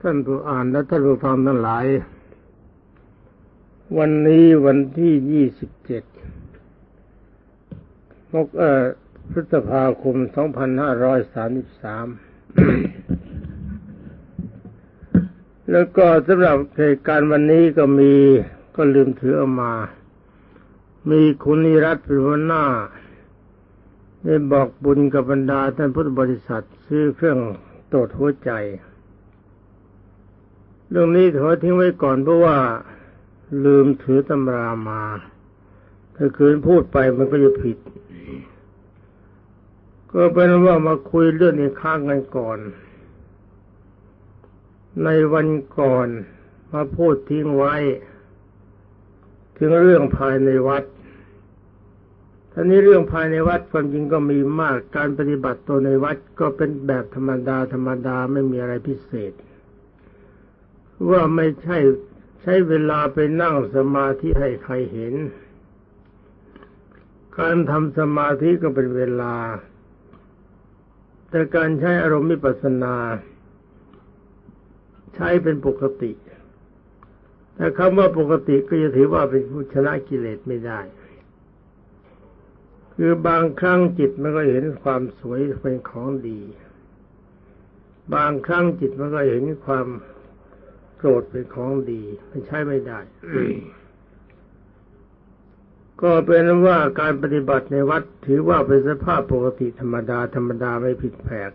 ท่านผู้อ่านและท่านผู้ฟังทั้งหลาย วันนี้วันที่ยี่สิบเจ็ดมกเอ่อพฤษภาคมสองพันห้าร้อยสามสิบสามแล้วก็สำหรับเหตุการณ์วันนี้ก็มีก็ลืมถือเอามา มีคุณนิรัตน์เป็นหัวหน้าได้บอกบุญกับบรรดาท่านพุทธบริษัท ซื้อเครื่องตรวจหัวใจ เรื่องนี้ขอทิ้งไว้ก่อนเพราะว่าลืมถือตำรามา ถ้าคืนพูดไปมันก็จะผิด ก็เป็นว่ามาคุยเรื่องนี้ข้างกันก่อน ในวันก่อนมาพูดทิ้งไว้ ถึงเรื่องภายในวัดท่านี้เรื่องภายในวัดความจริงก็มีมาก การปฏิบัติตัวในวัดก็เป็นแบบธรรมดาธรรมดาไม่มีอะไรพิเศษ ว่าไม่ใช่ใช้เวลาไปนั่งสมาธิให้ใครเห็น การทำสมาธิก็เป็นเวลา แต่การใช้อารมณ์มิปัสนา ใช้เป็นปกติแต่คำว่าปกติก็จะถือว่าเป็นผู้ชนะกิเลสไม่ได้ คือบางครั้งจิตมันก็เห็นความสวยเป็นของดี บางครั้งจิตมันก็เห็นความ โกรธเป็นของดีมันใช้ไม่ได้ ก็เป็นว่าการปฏิบัติในวัดถือว่าเป็นสภาพปกติธรรมดาธรรมดาไม่ผิดแผก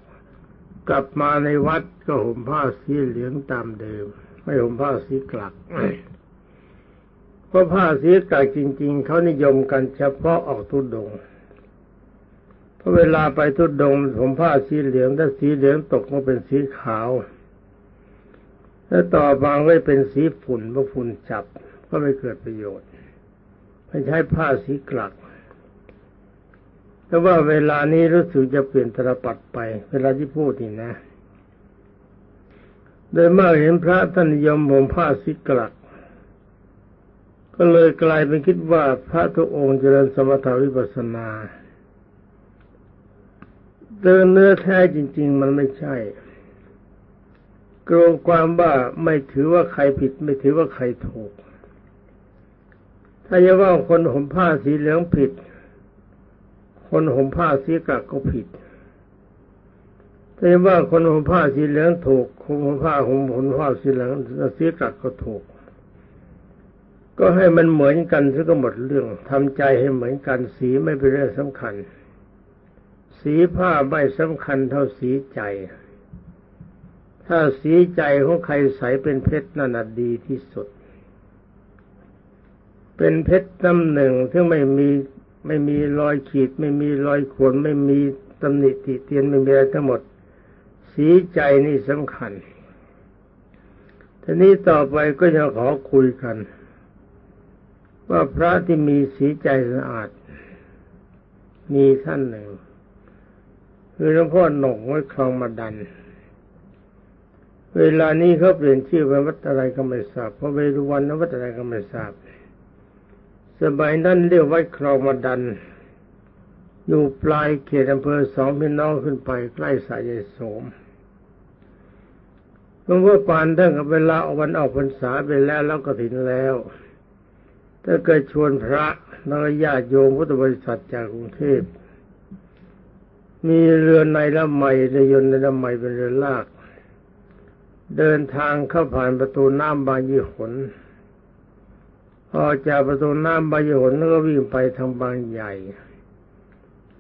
กลับมาในวัดก็ห่มผ้าสีเหลืองตามเดิม ไม่ห่มผ้าสีกลักเพราะผ้าสีกลักจริง ๆเขานิยมกันเฉพาะออกทุดงพอเวลาไปทุดดงผมผ้าสีเหลืองถ้าสีเหลืองตกมาเป็นสีขาว แล้วต่อมาก็เป็นสีฝุ่นเพราะฝุ่นจับก็ไม่เกิดประโยชน์ไม่ใช้ผ้าสีกลักแต่ว่าเวลานี้รู้สึกจะเปลี่ยนตรปัดไป เวลาที่พูดนี่นะ โดยมากเห็นพระท่านยมผมผ้าสีกลัก ก็เลยกลายเป็นคิดว่าพระทุกองค์เจริญสมถาวิปัสสนาเดินเนื้อแท้จริง ๆ มันไม่ใช่ กรงความว่าไม่ถือว่าใครผิด ไม่ถือว่าใครถูก ถ้าจะว่าคนห่มผ้าสีเหลืองผิด คนห่มผ้าสีกลักก็ผิด ถ้าจะว่าคนห่มผ้าสีเหลืองถูก คนห่มผ้าห่มห่มผ้าสีเหลืองสีกลักก็ถูก ก็ให้มันเหมือนกันซะก็หมดเรื่องทำใจให้เหมือนกัน สีไม่เป็นเรื่องสำคัญ สีผ้าไม่สำคัญเท่าสีใจ ถ้าสีใจของใครใสเป็นเพชรนั่นดีที่สุด เป็นเพชรน้ำหนึ่งที่ไม่มีไม่มีรอยขีด ไม่มีรอยขวนไม่มีตำหนิติเตียนไม่มีอะไรทั้งหมด สีใจนี่สำคัญทีนี้ต่อไปก็จะขอคุยกัน ว่าพระที่มีสีใจสะอาด มีท่านหนึ่ง คือหลวงพ่อหนงไว้คลองมาดัน เวลานี้เขาเปลี่ยนชื่อเป็นวัดอะไรก็ไม่ทราบเพราะเวรุวันนวัดอะไรก็ไม่ทราบสบายนั้นเรียกวัดคลองมาดัน อยู่ปลายเขตอำเภอสองพี่น้องขึ้นไปใกล้สายโสมหลวงพ่อปานท่านกับเวลาออกวันออกพรรษาไปแล้วแล้วก็ถึงแล้ว ถ้าเกิดชวนพระแล้วก็ญาติโยมพุทธบริษัทจากกรุงเทพมีเรือในละไมเรือยนต์ในละไมเป็นเรือลาก เดินทางเข้าผ่านประตูน้ำบางยี่หนออกจากประตูน้ำบางยี่หนก็วิ่งไปทางบางใหญ่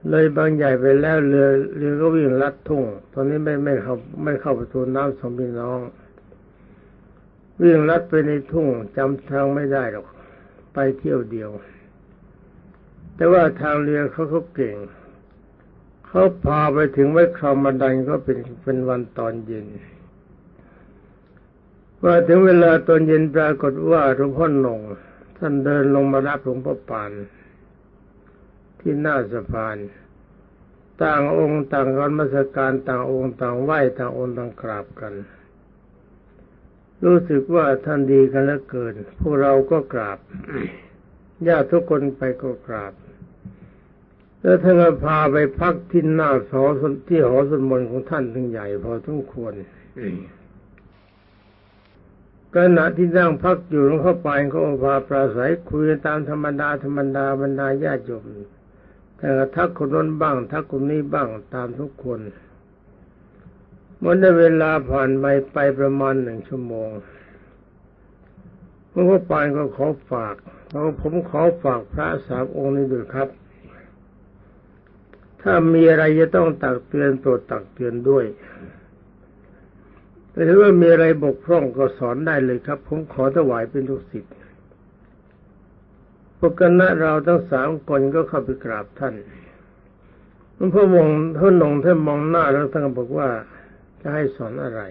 เลยบางใหญ่ไปแล้วเรือเรือก็วิ่งลัดทุ่ง ตอนนี้ไม่ไม่เข้าไม่เข้าประตูน้ำสองพี่น้อง วิ่งลัดไปในทุ่งจำทางไม่ได้หรอก ไปเที่ยวเดียว แต่ว่าทางเรือเขาเขาเก่งเขาพาไปถึงไว้ครองมาดันก็เป็นเป็นวันตอนเย็น ว่าถึงเวลาตอนเย็นปรากฏว่าหลวงพ่อหนงท่านเดินลงมารับหลวงพ่อปาน ที่หน้าสะพาน ต่างองค์ต่างกันมาสการต่างองค์ต่างไหว้ต่างองค์ต่างกราบกัน รู้สึกว่าท่านดีกันแล้วเกิน พวกเราก็กราบญาติทุกคนไปก็กราบ แล้วท่านก็พาไปพักที่หน้าสอที่หอสนมนของท่านทั้งใหญ่พอทุกควร ขณะที่นั่งพักอยู่หลวงพ่อปานก็พาปราศัยคุยตามธรรมดาธรรมดาบรรดาญาติโยมแต่ทักคนนั้นบ้าง ทักคนนี้บ้างตามทุกคนเมื่อได้เวลาผ่านไปไปประมาณหนึ่งชั่วโมงหลวงพ่อปานก็ขอฝากแล้วผมขอฝากพระสามองค์นี้ด้วยครับ ถ้ามีอะไรจะต้องตักเตือนโปรดตักเตือนด้วย แต่ถ้าว่ามีอะไรบกพร่องก็สอนได้เลยครับ ผมขอถวายเป็นทุกสิทธิ์พวกคณะเราทั้งสามคนก็เข้าไปกราบท่านหลวงพ่อมองท่านนงท่านมองหน้าแล้วท่านบอกว่าจะให้สอนอะไร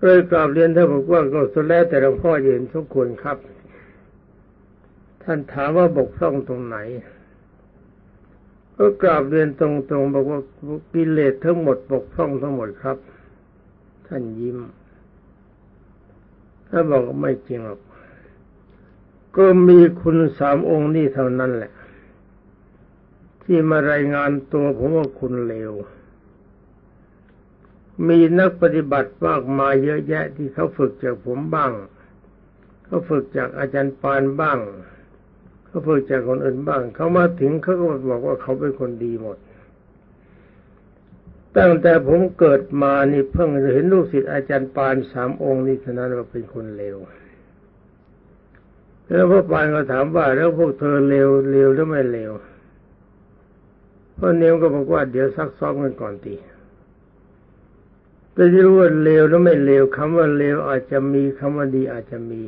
เลยกราบเรียนท่านบอกว่าก็สุดแล้วแต่หลวงพ่อเห็นทุกคนครับ ท่านถามว่าบกพร่องตรงไหน ก็กราบเรียนตรงๆบอกว่ากิเลสทั้งหมดบกพร่องทั้งหมดครับ ท่านยิ้มถ้าบอกไม่จริงหรอกก็มีคุณสามองค์นี่เท่านั้นแหละ ที่มารายงานตัวผมว่าคุณเลว มีนักปฏิบัติมากมายเยอะแยะที่เขาฝึกจากผมบ้างเขาฝึกจากอาจารย์ปานบ้างเขาฝึกจากคนอื่นบ้าง เขามาถึงเขาก็บอกว่าเขาเป็นคนดีหมด ตั้งแต่ผมเกิดมานี่เพิ่งเห็นลูกศิษย์อาจารย์ปานสามองค์นี่เท่านั้นว่าเป็นคนเลวแล้วพระปานก็ถามว่าแล้วพวกเธอเลวเลวหรือไม่เลวพ่อเนียก็บอกว่าเดี๋ยวซักซ้อมกันก่อนตีแต่ที่รู้ว่าเลวหรือไม่เลวคำว่าเลวอาจจะมีคำว่าดีอาจจะมี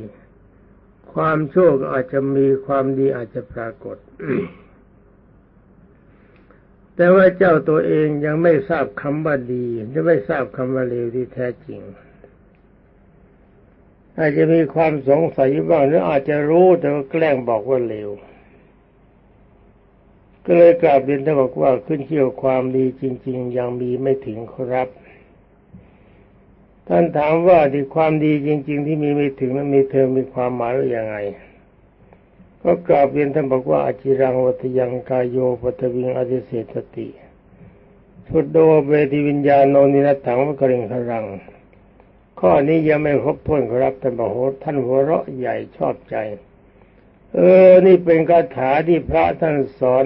ความโชั่วก็อาจจะมีความดีอาจจะปรากฏ แต่ว่าเจ้าตัวเองยังไม่ทราบคำว่าดียังไม่ทราบคำว่าเลวที่แท้จริง อาจจะมีความสงสัยบ้างหรืออาจจะรู้แต่ว่าแกล้งบอกว่าเลวก็เลยกราบเรียนท่านบอกว่าขึ้นเชี่ยวความดีจริง ๆ ยังมีไม่ถึงครับ ท่านถามว่าที่ความดีจริง ๆ ที่มีไม่ถึงนั้นมีเธอมีความหมายว่าอย่างไง ก็กราบเรียนท่านบอกว่าอจิรังวัตยังกายโยปัทวิงอธิเศตติทุดโดเบติวิญญาโนนิรัตถังวกริงครัง ข้อนี้ยังไม่ครบถ้วนครับท่านบอกโหท่านหัวเราะใหญ่ชอบใจ เออ นี่เป็นคาถาที่พระท่านสอน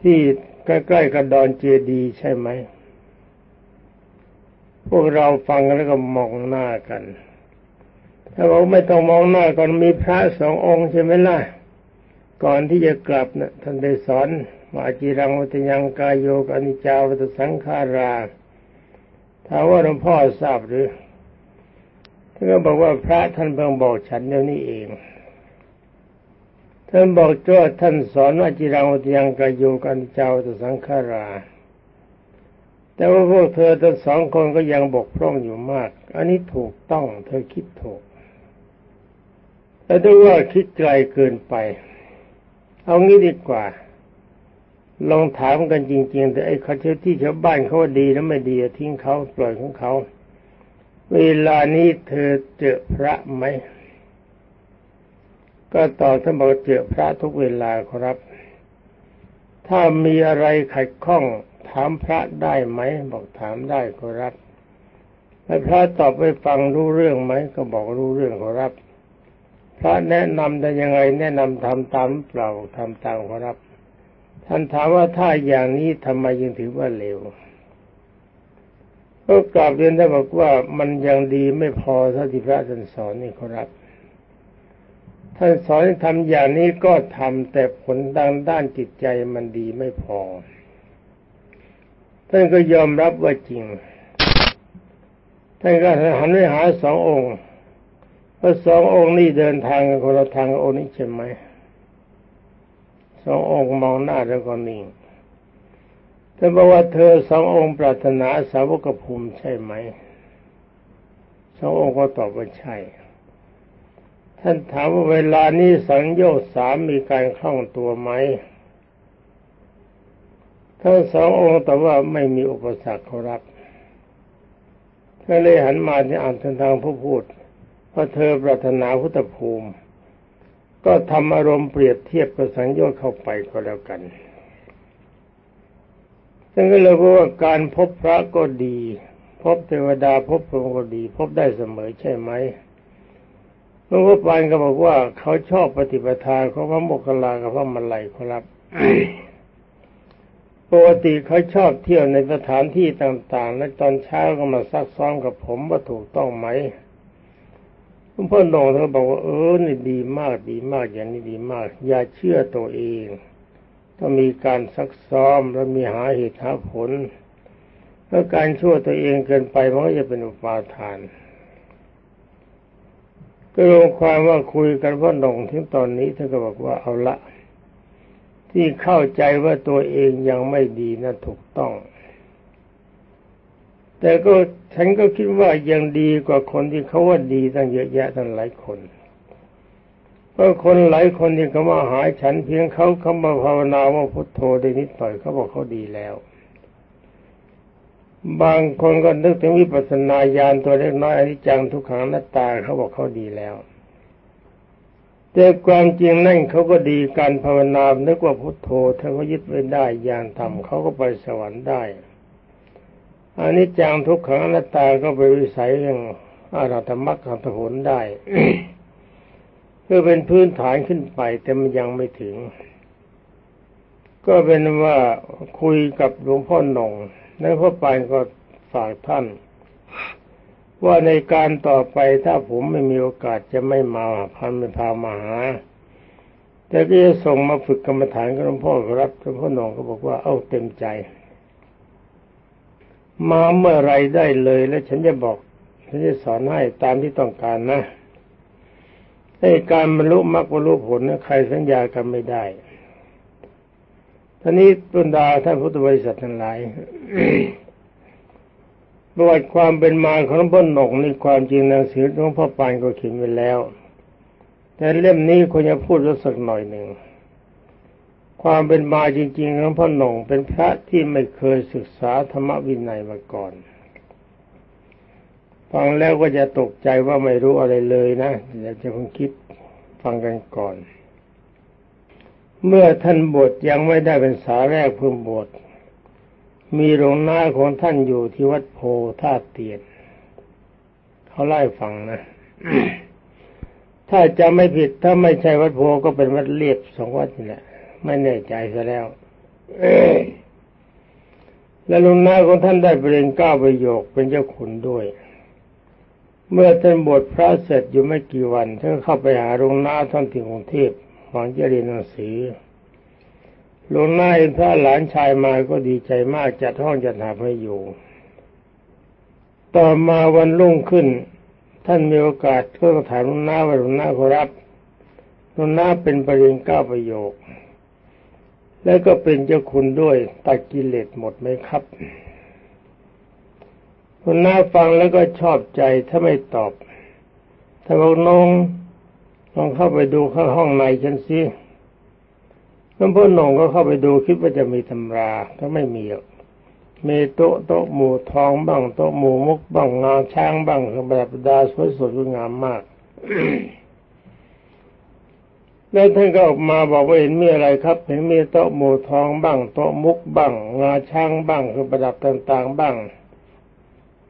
ที่ใกล้ๆกับดอนเจดีใช่ไหมพวกเราฟังแล้วก็มองหน้ากัน ถ้าบอกไม่ต้องมองหน้าก่อนมีพระสององค์ใช่ไหมล่ะก่อนที่จะกลับนะท่านได้สอนว่าจีรังวัตยังกายโยกอนิจจาวัตสังขาราถ้าว่าหลวงพ่อทราบหรือท่านก็บอกว่าพระท่านเพิ่งบอกฉันเดี๋ยวนี้เอง ท่านบอกจ้าท่านสอนว่าจีรังวัตยังกายโยกอนิจจาวัตสังขารา แต่ว่าพวกเธอทั้งสองคนก็ยังบกพร่องอยู่มาก อันนี้ถูกต้อง เธอคิดถูก แต่ดูว่าคิดไกลเกินไป เอางี้ดีกว่า ลองถามกันจริง ๆ แต่ไอ้เขาเชที่ชาวบ้านเขาว่าดีแล้วไม่ดีทิ้งเขาปล่อยของเขาเวลานี้เธอเจอพระไหมก็ตอบท่านบอกเจอพระทุกเวลาครับ ถ้ามีอะไรขัดข้องถามพระได้ไหมบอกถามได้ก็รับแล้วพระตอบไปฟังรู้เรื่องไหมก็บอกรู้เรื่องก็รับ พระแนะนำได้ยังไงแนะนำทำตามเปล่าทำตามก็รับ ท่านถามว่าถ้าอย่างนี้ทำไมยังถือว่าเลวก็กลับเรียนได้บอกว่ามันยังดีไม่พอเท่าที่พระท่านสอนนี่ครับ ท่านสอนทำอย่างนี้ก็ทำแต่ผลด้านด้านจิตใจมันดีไม่พอ ท่านก็ยอมรับว่าจริง ท่านก็หันไปหาสององค์ เพราะสององค์นี้เดินทางกันคนละทางองค์นี้ใช่ไหมสององค์มองหน้าแล้วก็นิ่งท่บอกว่าเธอสององค์ปรารถนาสาวกภูมิใช่ไหมสององค์ก็ตอบว่าใช่ ท่านถามว่าเวลานี้สังโยชน์สามมีการคล่องตัวไหมทั้งสององค์แต่ว่าไม่มีอุปสรรคเขารับก็เลยหันมาที่อ่านทางทางผู้พูด พอเธอปรารถนาพุทธภูมิ ก็ทำอารมณ์เปรียบเทียบกับสังโยชน์เข้าไปก็แล้วกันซึ่งก็เลยว่าการพบพระก็ดีพพบเทวดาพบพรหมก็ดี พบได้เสมอใช่ไหมหลวงพ่อปานก็บอกว่าเขาชอบปฏิปทาของพระโมคคัลลากับพระมัลลัยครับปกติเขาชอบเที่ยวในสถานที่ต่าง ๆ และตอนเช้าก็มาซักซ้อมกับผมว่าถูกต้องไหม หลวงพ่อหนงเขาบอกว่าเออนี่ดีมากดีมากอย่างนี้ดีมาก อย่าเชื่อตัวเองต้องมีการซักซ้อมแล้วมีหาเหตุหาผลถ้าการชั่วตัวเองเกินไปมันก็จะเป็นอุปาทาน ก็รวมความว่าคุยกันพ่อหนงถึงตอนนี้ท่านก็บอกว่าเอาละที่เข้าใจว่าตัวเองยังไม่ดีนะถูกต้อง แต่ก็ฉันก็คิดว่ายังดีกว่าคนที่เขาว่าดีตั้งเยอะแยะตั้งหลายคนเพราะคนหลายคนที่เขามาหาฉันเพียงเขาเขามาภาวนาว่าพุทโธได้นิดหน่อยเขาบอกเขาดีแล้ว บางคนก็นึกถึงวิปัสสนาญาณตัวเล็กน้อยอนิจจังทุกขังนัตตาเขาบอกเขาดีแล้วแต่ความจริงนั่นเขาก็ดีการภาวนานึกว่าพุทโธถ้าเขายึดไว้ได้ญาณธรรมเขาก็ไปสวรรค์ได้ อนิจจังทุกขังนัตตาก็ไปวิสัยเรื่องอารัตมรรคขันธผลได้คือเป็นพื้นฐานขึ้นไป แต่มันยังไม่ถึง ก็เป็นว่าคุยกับหลวงพ่อหนงแล้วพ่อปานก็ฝากท่าน ว่าในการต่อไปถ้าผมไม่มีโอกาสจะไม่มาพันไม่พามาหาแต่ก็จะส่งมาฝึกกรรมฐานกับหลวงพ่อครับหลวงพ่อหนองก็บอกว่าเอาเต็มใจ มาเมื่อไรได้เลยแล้วฉันจะบอก ฉันจะสอนให้ตามที่ต้องการนะในการบรรลุมรรคบรรลุผลนะใครสัญญากันไม่ได้ท่านี้บรรดาท่านพุทธบริษัททั้งหลายประวัติความเป็นมาของพ่อหนกในความจริงหนังสือของพ่อปานก็เขียนไว้แล้ว แต่เล่มนี้ควรจะพูดสักหน่อยหนึ่ง ความเป็นมาจริงๆของพ่อหนงเป็นพระที่ไม่เคยศึกษาธรรมวินัยมาก่อนฟังแล้วก็จะตกใจว่าไม่รู้อะไรเลยนะอยากจะเพิ่งคิดฟังกันก่อน เมื่อท่านบวชยังไม่ได้เป็นสาแรกเพิ่งบวชมีโรงนาของท่านอยู่ที่วัดโพธาเตียนเขาไล่ฟังนะ ถ้าจะไม่ผิดถ้าไม่ใช่วัดโพก็เป็นวัดเรียบสองวัดนี่แหละ ไม่แน่ใจซะแล้วและลุงนาของท่านได้เปลี่ยนก้าประโยคเป็นเจ้าขุนด้วย เมื่อท่านบวชพระเสร็จอยู่ไม่กี่วันท่านเข้าไปหาลุงนาท่านที่กรุงเทพหวังจะเรียนหนังสือลวงนาเห็นพระหลานชายมาก็ดีใจมากจัดห้องจัดหาให้อยู่ ต่อมาวันรุ่งขึ้น ท่านมีโอกาสก็ถามลวงนาว่าลวงนาขอรับลวงนาเป็นประเด็นเก้าประโยค แล้วก็เป็นเจ้าคุณด้วยตัดกิเลสหมดไหมครับหลวงนาฟังแล้วก็ชอบใจถ้าไม่ตอบ ถ้าบอกน้องลองเข้าไปดูข้างห้องในฉันสิหลวงพ่อหนงก็เข้าไปดูคิดว่าจะมีตำราก็ไม่มีมีโต๊ะโต๊ะหมู่ทองบ้างโต๊ะหมู่มุกบ้างงาช้างบ้างแบบดาสวยสดงามมาก แล้วท่านก็ออกมาบอกว่าเห็นมีอะไรครับ เห็นมีโต๊ะหมู่ทองบ้างโต๊ะมุกบ้างงาช้างบ้างคือประดับต่างๆบ้าง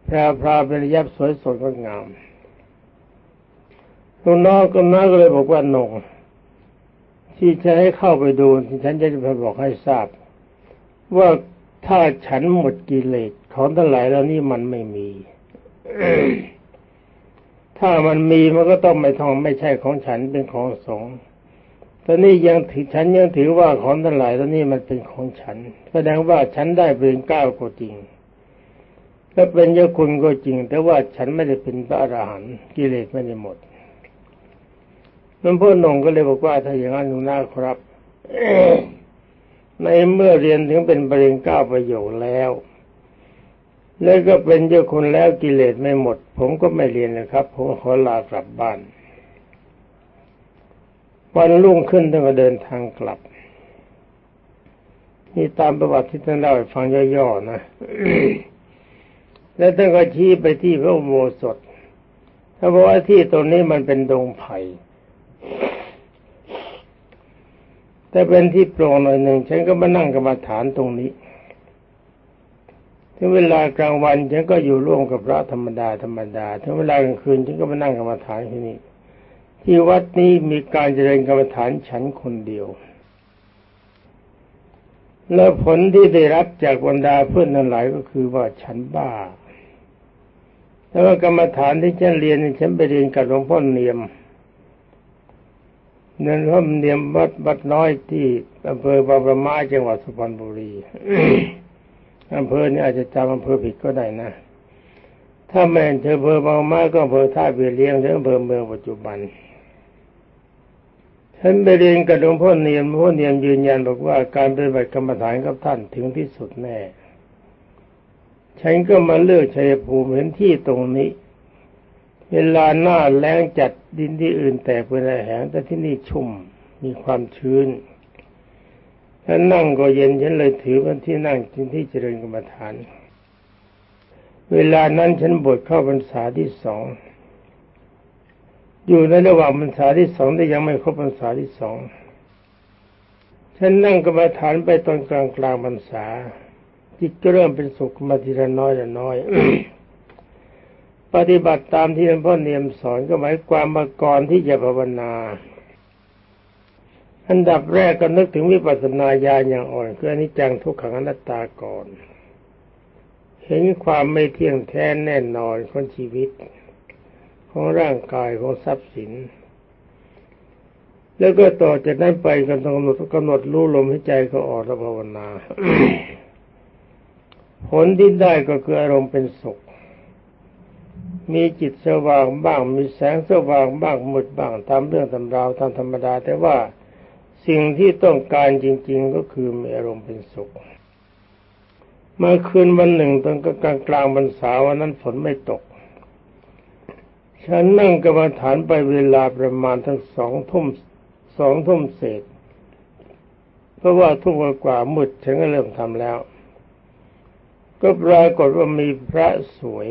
พระพระเป็นยับสวยสดงดงามลุงน้องก็น้าก็เลยบอกว่าหนงที่จะให้เข้าไปดูฉันจะไปบอกให้ทราบ ว่าถ้าฉันหมดกิเลสของทั้งหลายแล้วนี่มันไม่มีถ้ามันมีมันก็ต้องไม่ทองไม่ใช่ของฉันเป็นของสงฆ์ ตอนนี้ยังถือฉันยังถือว่าของทั้งหลายแล้วนี่มันเป็นของฉัน แสดงว่าฉันได้เป็นก้าวก็จริงและเป็นยคุณก็จริง แต่ว่าฉันไม่ได้เป็นพระอรหันต์กิเลสไม่ได้หมดหลวงพ่อหนงก็เลยบอกว่าถ้าอย่างนั้นหนูน่าครับในเมื่อเรียนถึงเป็นปริญญาประโยชน์แล้ว แล้วก็เป็นเจ้าคนแล้วกิเลสไม่หมด ผมก็ไม่เรียนนะครับ ผมขอลากลับบ้าน วันรุ่งขึ้นท่านก็เดินทางกลับ นี่ตามประวัติที่ท่านเล่าให้ฟังย่อๆนะ แล้วท่านก็ชี้ไปที่พระอุโบสถถ้านบอกว่าที่ตรงนี้มันเป็นดงไผ่แต่เป็นที่โปร่งหน่อยหนึ่งฉันก็มานั่งกรรมฐานตรงนี้ถึงเวลากลางวันฉันก็อยู่ร่วมกับพระธรรมดาธรรมดาถึงเวลากลางคืนฉันก็มานั่งกรรมฐานที่นี่ ที่วัดนี้มีการเจริญกรรมฐานฉันคนเดียว แล้วผลที่ได้รับจากบรรดาเพื่อนนั้นหลายก็คือว่าฉันบ้าแต่ว่ากรรมฐานที่ฉันเรียนฉันไปเรียนกับหลวงพ่อเนียมเนินพ่อเนียมวัดวัดน้อยที่อำเภอบางประมาจังหวัดสุพรรณบุรีอำเภอนี้อาจจะจำอำเภอผิดก็ได้นะ ถ้าแม่นเธออำเภอบางประมาก็อำเภอท่าเบียเลี้ยงหรืออำเภอเมืองปัจจุบัน ฉันไปเรียนกับหลวงพ่อเนียมหลวงพ่อเนียมยืนยันบอกว่าการปฏิบัติกรรมฐานกับท่านถึงที่สุดแน่ ฉันก็มาเลือกชัยภูมิเห็นที่ตรงนี้ เวลาหน้าแล้งจัดดินที่อื่นแตกเป็นแห้งแต่ที่นี่ชุ่มมีความชื้นถ้านั่งก็เย็นฉันเลยถือเป็นที่นั่งจริงที่เจริญกรรมฐาน เวลานั้นฉันบวชเข้าพรรษาที่สอง อยู่ในระหว่างพรรษาที่สองแต่ยังไม่ครบพรรษาที่สองฉันนั่งกรรมฐานไปตอนกลางกลางพรรษาจิตก็เริ่มเป็นสุขมาทีละน้อยละน้อยปฏิบัติตามที่หลวงพ่อเนียมสอนก็หมายความมาก่อนที่จะภาวนา อันดับแรกก็นึกถึงวิปัสสนาญาณอย่างอ่อนคืออนิจจังทุกขังอนัตตาก่อน เห็นความไม่เที่ยงแท้แน่นอนของชีวิต ของร่างกายของทรัพย์สิน แล้วก็ต่อจากนั้นไปกันกำหนดกำหนดรู้ลมหายใจเขาออกแล้วภาวนา ผลที่ได้ก็คืออารมณ์เป็นสุข มีจิตสว่างบ้าง มีแสงสว่างบ้างมืดบ้างตามเรื่องตำราวตามธรรมดา แต่ว่าสิ่งที่ต้องการจริง ๆ ก็คือมีอารมณ์เป็นสุขเมื่อคืนวันหนึ่งตอนกลางกลางบรรษาวันนั้นฝนไม่ตก ฉันนั่งกรรมฐานไปเวลาประมาณทั้งสองทุ่มสองทุ่มเศษ เพราะว่าทุ่มกว่ามืดฉันก็เริ่มทำแล้ว ก็ปรากฏว่ามีพระสวย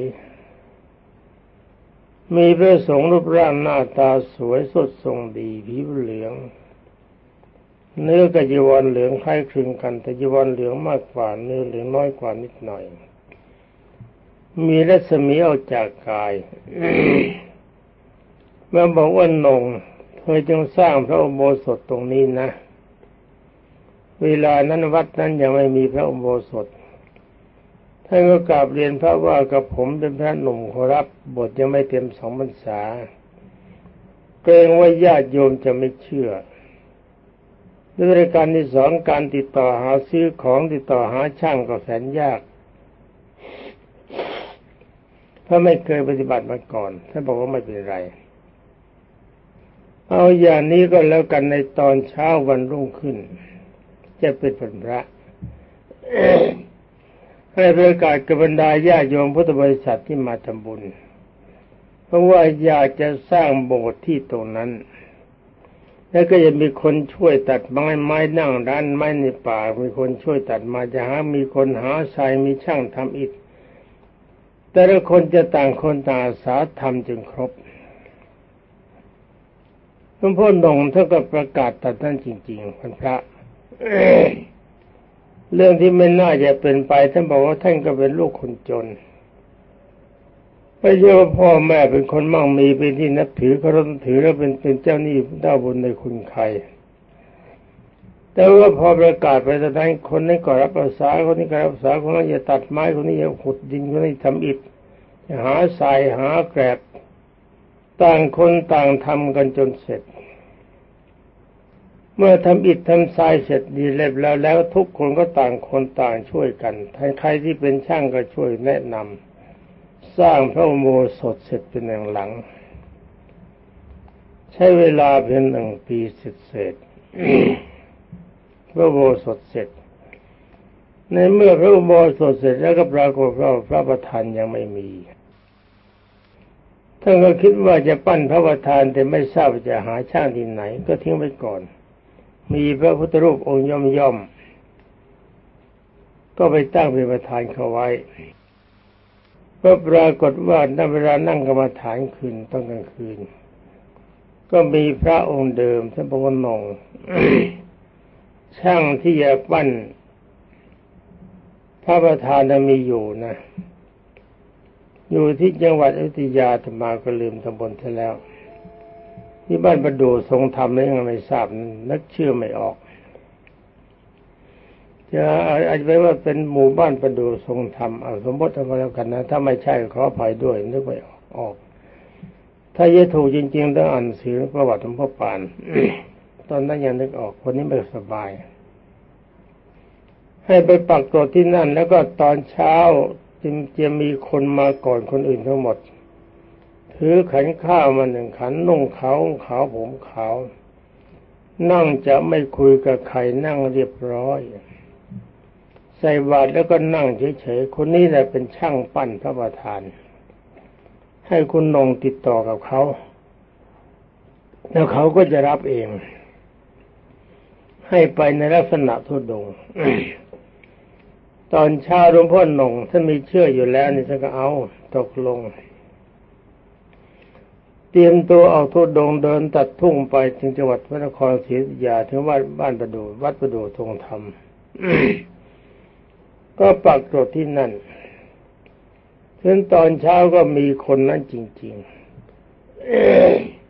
มีพระสงฆ์รูปร่างหน้าตาสวยสดทรงดีผิวเหลือง เนื้อกจีวรเหลืองคล้ายคลึงกันแต่จีวรเหลืองมากกว่าเนื้อเหลืองน้อยกว่านิดหน่อย มีรัศมีออกจากกายเมื่อบอกว่านงเธอจงสร้างพระอุโบสถตรงนี้นะ เวลานั้นวัดนั้นยังไม่มีพระอุโบสถท่านก็กราบเรียนพระว่ากับผมเป็นพระหนุ่มขอรับบทยังไม่เต็มสองพรรษา เกรงว่าญาติโยมจะไม่เชื่อด้วยการที่สองการติดต่อหาซื้อของติดต่อหาช่างก็แสนยาก ถ้าไม่เคยปฏิบัติมาก่อนท่านบอกว่าไม่เป็นไร เอาอย่างนี้ก็แล้วกันในตอนเช้าวันรุ่งขึ้น จะเป็นผลพระให้ประกาศกับบรรดาญาโยมพุทธบริษัทที่มาทำบุญ เพราะว่าอยากจะสร้างโบสถ์ที่ตรงนั้น แล้วก็จะมีคนช่วยตัดไม้ไม้นั่งร้านไม้ในป่า มีคนช่วยตัดมาจะหา มีคนหาทรายมีช่างทำอิฐ แต่ละคนจะต่างคนต่างอาสาทำจึงครบหลวงพ่อหนงท่านก็ประกาศตัดท่านจริงๆพันพระ เรื่องที่ไม่น่าจะเป็นไปท่านบอกว่าท่านก็เป็นลูกคนจนไม่ใช่ว่าพ่อแม่เป็นคนมั่งมีเป็นที่นับถือเขาต้องถือแล้วเป็นเป็นเจ้าหนี้เจ้าบุญในคุณใคร แต่ว่าพอประกาศไปตอนนั้นคนนี้ก็รับภาษาคนนี้ก็รับภาษาคนนี้จะตัดไม้คนนี้จะขุดดินคนนี้ทำอิฐหาทรายหาแกรบต่างคนต่างทำกันจนเสร็จ เมื่อทำอิฐทำทรายเสร็จดีเรียบแล้วแล้วทุกคนก็ต่างคนต่างช่วยกันใครที่เป็นช่างก็ช่วยแนะนำสร้างพระโมสถเสร็จเป็นอย่างหลัง ใช้เวลาเพียงหนึ่งปีเสร็จ พระโบสถเสร็จ ในเมื่อพระโบสถเสร็จแล้วก็ปรากฏว่าพระประธานยังไม่มีท่านก็คิดว่าจะปั้นพระประธานแต่ไม่ทราบจะหาช่างที่ไหน ก็ทิ้งไว้ก่อน มีพระพุทธรูปองค์ย่อมย่อมก็ไปตั้งเป็นประธานเขาไว้ก็ปรากฏว่าในเวลานั่งกรรมฐานคืนต้องกลางคืน ก็มีพระองค์เดิมท่านพระวนง ช่างที่จะปั้น พระประธานมีอยู่นะ อยู่ที่จังหวัดอุทยาธรรมาก็ลืมตำบลที่แล้ว ที่บ้านประดูทรงธรรมแล้ยังไม่ทราบนึกชื่อไม่ออกจะอาจจะเป็นว่าเป็นหมู่บ้านประดูทรงธรรมเอาสมมติเอาแล้วกันนะ ถ้าไม่ใช่ขออภัยด้วยนึกไม่ออก ถ้าจะถูกจริงๆต้องอ่านสือประวัติของพ่อปาน ตอนนั้นยังนึกออกคนนี้ไม่สบาย ให้ไปปักกรดที่นั่น แล้วก็ตอนเช้าจึงจะมีคนมาก่อนคนอื่นทั้งหมด ถือขันข้าวมาหนึ่งขันนุ่งขาวขาวผมขาว นั่งจะไม่คุยกับใครนั่งเรียบร้อย ใส่บาตรแล้วก็นั่งเฉยๆคนนี้แหละเป็นช่างปั้นพระประธาน ให้คุณนงติดต่อกับเขาแล้วเขาก็จะรับเอง ให้ไปในลักษณะทุดงตอนเช้าหลวงพ่อหนงท่านมีเชื่ออยู่แล้วนี่ท่านก็เอาตกลง เตรียมตัวออกทุดงเดินตัดทุ่งไปถึงจังหวัดพระนครศรีอยุธยาถึงวัดบ้านประดูวัดประดูทรงธรรมก็ปักกรดที่นั่นถึงตอนเช้าก็มีคนนั้นจริง ๆ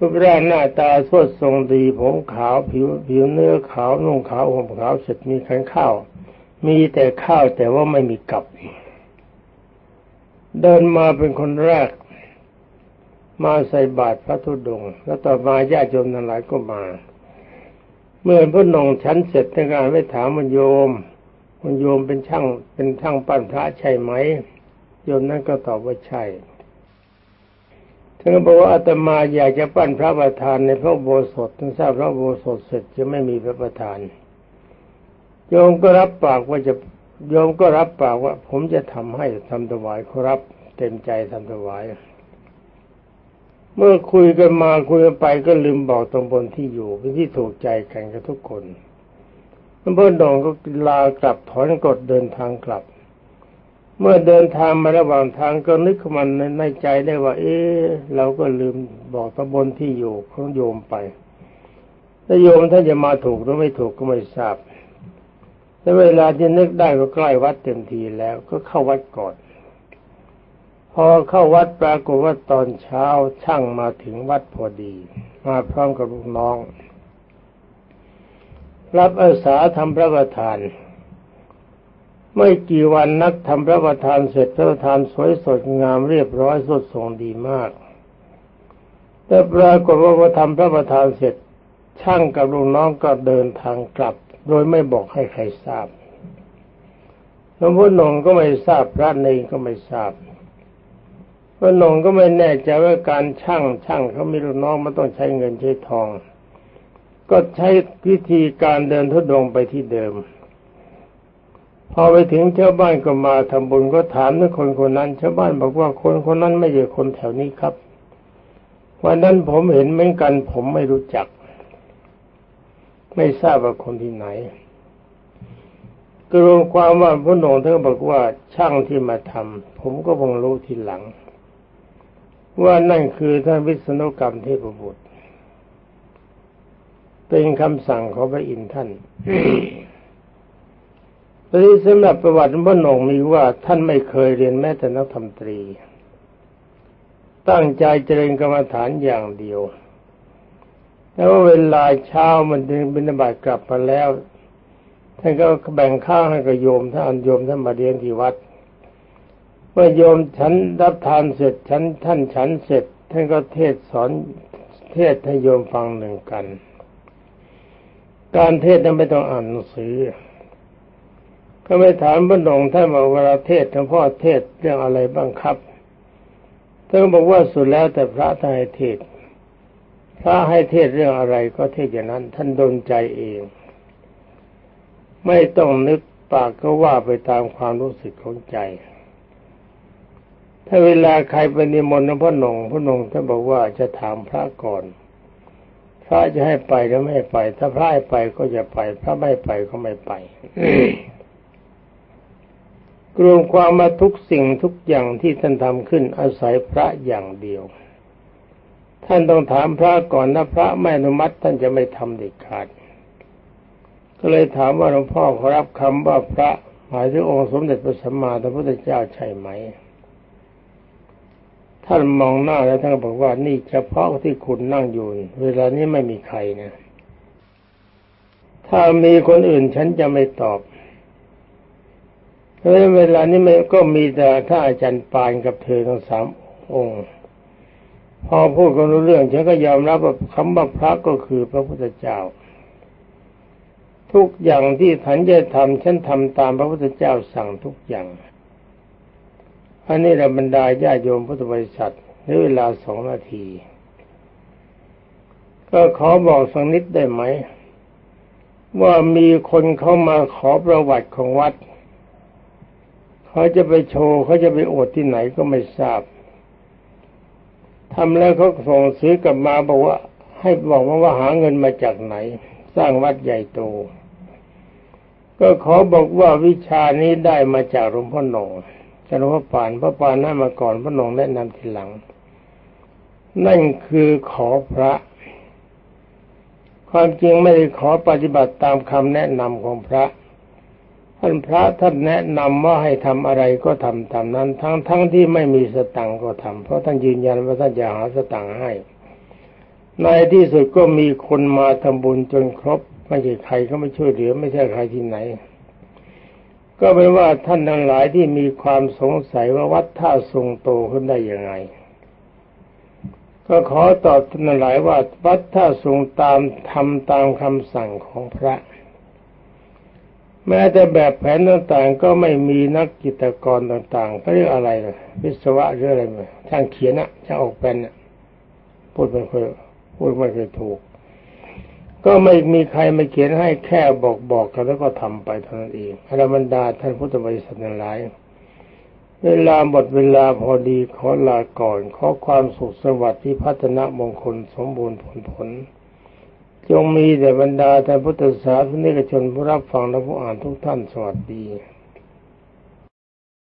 รูปร่างหน้าตาสดทรงดี ผมขาวผิวผิวเนื้อขาวนุ่งขาวห่มขาวเสร็จมีขันข้าว มีแต่ข้าวแต่ว่าไม่มีกับ เดินมาเป็นคนแรก มาใส่บาตรพระธุดงค์แล้วต่อมาญาติโยมทั้งหลายก็มา เมื่อพระนงชั้นเสร็จในการไปถามมันโยมมันโยมเป็นช่างเป็นช่างปั้นพระใช่ไหมโยมนั้นก็ตอบว่าใช่านก็บอกว่าอาตมาอยากจะปั้นพระประธานในพระโบสถท่านทราบพระโบสถเสร็จจะไม่มีพระประธานโยมก็รับปากว่าจะโยมก็รับปากว่า ผมจะทำให้ทำถวายเขารับเต็มใจทำถวาย เมื่อคุยกันมาคุยกันไปก็ลืมบอกตรงบนที่อยู่เป็นที่ถูกใจกันกับทุกคนเพื่อนดองก็ลากลับถอนกดเดินทางกลับ เมื่อเดินทางมาระหว่างทางก็นึกมันมาในใจได้ว่า เอ๊เราก็ลืมบอกตำบลที่อยู่ของโยมไปถ้าโยมท่านจะมาถูกหรือไม่ถูกก็ไม่ทราบแต่เวลาที่นึกได้ก็ใกล้วัดเต็มทีแล้ว ก็เข้าวัดก่อน พอเข้าวัดปรากฏว่าตอนเช้าช่างมาถึงวัดพอดี มาพร้อมกับลูกน้อง รับอาสาทำพระประธาน ไม่กี่วันนักทำพระประธานเสร็จพระประธานสวยสดงามเรียบร้อยสดส่งดีมาก แต่ปรากฏว่าพอทำพระประธานเสร็จช่างกับลูกน้องก็เดินทางกลับ โดยไม่บอกให้ใครทราบหลวงพ่อหนงก็ไม่ทราบพระเนงก็ไม่ทราบพระหนงก็ไม่แน่ใจว่าการช่างช่างเขามีลูกน้องมันต้องใช้เงินใช้ทอง ก็ใช้พิธีการเดินทุดงไปที่เดิม พอไปถึงชาวบ้านก็มาทำบุญก็ถามนักคนคนนั้นชาวบ้านบอกว่าคนคนนั้นไม่ใช่คนแถวนี้ครับ วันนั้นผมเห็นเหมือนกัน ผมไม่รู้จัก ไม่ทราบว่าคนที่ไหนกรวมความว่าพระนงท่านบอกว่าช่างที่มาทำผมก็คงรู้ทีหลัง ว่านั่นคือท่านวิษณุกรรมเทพบุตร เป็นคำสั่งของพระอินทร์ท่าน ตอนนี้สำหรับประวัติพระนงมีว่าท่านไม่เคยเรียนแม้แต่นักธรรมตรี ตั้งใจเจริญกรรมฐานอย่างเดียวแล้วเวลาเช้ามันถึงบิณฑบาตกลับมาแล้วท่านก็แบ่งข้าวให้กับโยมท่านโยมท่านมาเรียนที่วัดเมื่อโยมฉันรับทานเสร็จฉันท่านฉันเสร็จ ท่านก็เทศสอนเทศให้โยมฟังหนึ่งกัน การเทศนั้นไม่ต้องอ่านหนังสือ ก็ไปถามพระนงท่านบอกเวลาเทศท่านพ่อเทศเรื่องอะไรบ้างครับท่านบอกว่าสุดแล้วแต่พระท่านให้เทศพระให้เทศเรื่องอะไรก็เทศอย่างนั้น ท่านดนใจเอง ไม่ต้องนึกปากก็ว่าไปตามความรู้สึกของใจ ถ้าเวลาใครไปนิมนต์หลวงพระนงพระนงท่านบอกว่าจะถามพระก่อน พระจะให้ไปหรือไม่ไป ถ้าพระให้ไปก็จะไป พระไม่ไปก็ไม่ไป รวมความมาทุกสิ่งทุกอย่างที่ท่านทำขึ้นอาศัยพระอย่างเดียว ท่านต้องถามพระก่อนนะพระไม่อนุมัติท่านจะไม่ทำเด็ดขาด ก็เลยถามว่าหลวงพ่อขอรับคำว่าพระหมายถึงองค์สมเด็จพระสัมมาสัมพุทธเจ้าใช่ไหม ท่านมองหน้าแล้วท่านบอกว่านี่เฉพาะที่คุณนั่งอยู่ เวลานี้ไม่มีใครนะ ถ้ามีคนอื่นฉันจะไม่ตอบ เพราะเวลานี้มันก็มีแต่ถ้าอาจารย์ปานกับเธอทั้งสามองค์ พอพูดกันรู้เรื่องฉันก็ยอมรับว่าคำว่าพระก็คือพระพุทธเจ้า ทุกอย่างที่ฉันจะทำฉันทำตามพระพุทธเจ้าสั่งทุกอย่างอันนี้เราบรรดาญาโยมพุทธบริษัทในเวลาสองนาที ก็ขอบอกสักนิดได้ไหม ว่ามีคนเข้ามาขอประวัติของวัด เขาจะไปโชว์เขาจะไปอวดที่ไหนก็ไม่ทราบทำแล้วเขาส่งซื้อกลับมาบอกว่า ให้บอกว่าว่าหาเงินมาจากไหน สร้างวัดใหญ่โต ก็ขอบอกว่าวิชานี้ได้มาจากหลวงพ่อหนงจากหลวงพ่อปานพระปานนั่นมาก่อนพระหนงแนะนำทีหลัง นั่นคือขอพระ ความจริงไม่ได้ขอปฏิบัติตามคำแนะนำของพระ ท่านพระท่านแนะนำว่าให้ทำอะไรก็ทำตามนั้น ทั้งทั้งที่ไม่มีสตังก็ทำเพราะท่านยืนยันว่าท่านจะหาสตังให้ ในที่สุดก็มีคนมาทำบุญจนครบ ไม่ใช่ใครก็ไม่ช่วยเหลือ ไม่ใช่ใครที่ไหน ก็เป็นว่าท่านทั้งหลายที่มีความสงสัยว่าวัดท่าทรงโตขึ้นได้ยังไง ก็ขอตอบท่านทั้งหลายว่าวัดท่าทรงตามทำตามคำสั่งของพระ แม้แต่แบบแผนต่างๆ ก็ไม่มีนักกิจกรต่างๆเขาเรียกอะไรนะวิศวะหรืออะไรมาช่างเขียนอะช่างออกเป็นอะพูดไม่ค่อยพูดไม่ค่อยถูก ก็ไม่มีใครมาเขียนให้แค่บอกบอกกันแล้วก็ทำไปเท่านั้นเองอรบรรดาท่านพุทธบริษัททั้งหลายเวลาหมดเวลาพอดีขอลาก่อน ขอความสุขสวัสดิ์ที่พัฒนามงคลสมบูรณ์ผลผล จงมีแต่บรรดาท่านพุทธศาสนิกชนผู้รับฟังและผู้อ่านทุกท่านสวัสดี